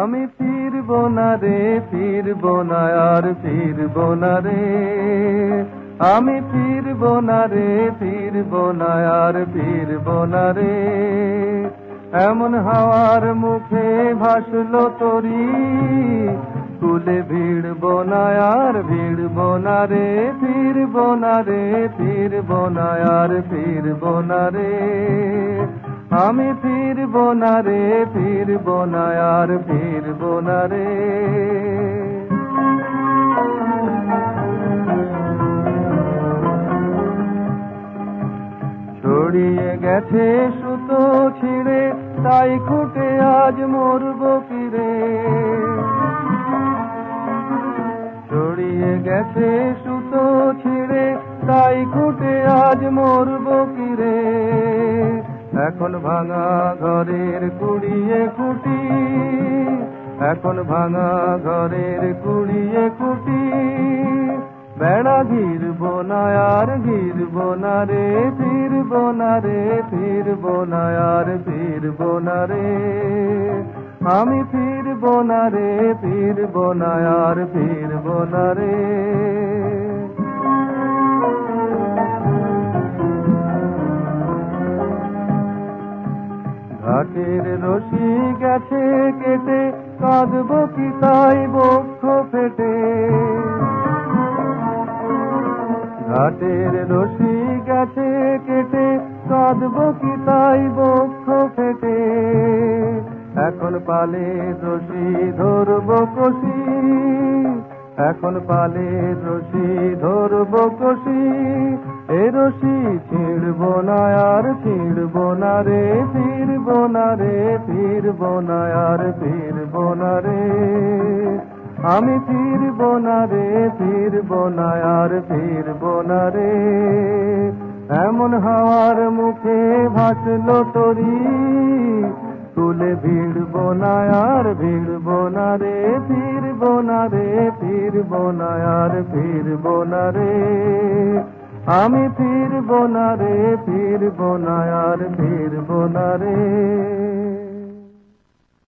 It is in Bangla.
আমি ফিরব না রে, ফিরব না, আর ফিরব না রে। আমি ফিরব না রে, ফিরব না, আর ফিরব না রে। এমন হাওয়ার মুখে ভাসলো তরি কুলে ভিড়ব না আর ভিড়ব না রে, ফিরব না রে, ফিরব না আর ফিরব না রে। আমি ফিরব না রে, ফিরব না আর ফিরব না রে। ছড়িয়ে গেছে সুতো ছিঁড়ে, তাই খুঁটে আজ মরব কিরে গেছে সুতো ছিঁড়ে, তাই খুঁটে আজ মরব কিরে। এখন ভাঙা ঘরের কুড়িয়ে খুঁটি এখন ভাঙা ঘরের কুড়িয়ে খুঁটি বেড়া ঘিরব না, আর ঘিরব না রে, ফিরব না রে, ফিরব না, আর ফিরব না রে। আমি ফিরব না রে, ফিরব না, আর ফিরব না রে। ঘাটের রশি গেছে কেটে, কাঁদব কি তাই বক্ষ ফেটে। ঘাটের রশি গেছে কেটে, কাঁদব কি তাই বক্ষ ফেটে। এখন পালে রশি ধরব কষি। এখন পালে রশি ধরব কষি। এ রশি ছিড়ব না, আর ছিড়ব না রে, ফিরব না রে, ফিরব না, আর ফিরব না রে। আমি ফিরব না রে, ফিরব না, আর ফিরব না রে। এমন হাওয়ার মুখে ভাসলো তরি। তুলে ভিড় না আর ভিড়ব না রে, ফিরব বোনা রে, ফিরব না আর ফিরব না রে। আমি ফিরব না রে, ফিরব না আর ফিরব না রে।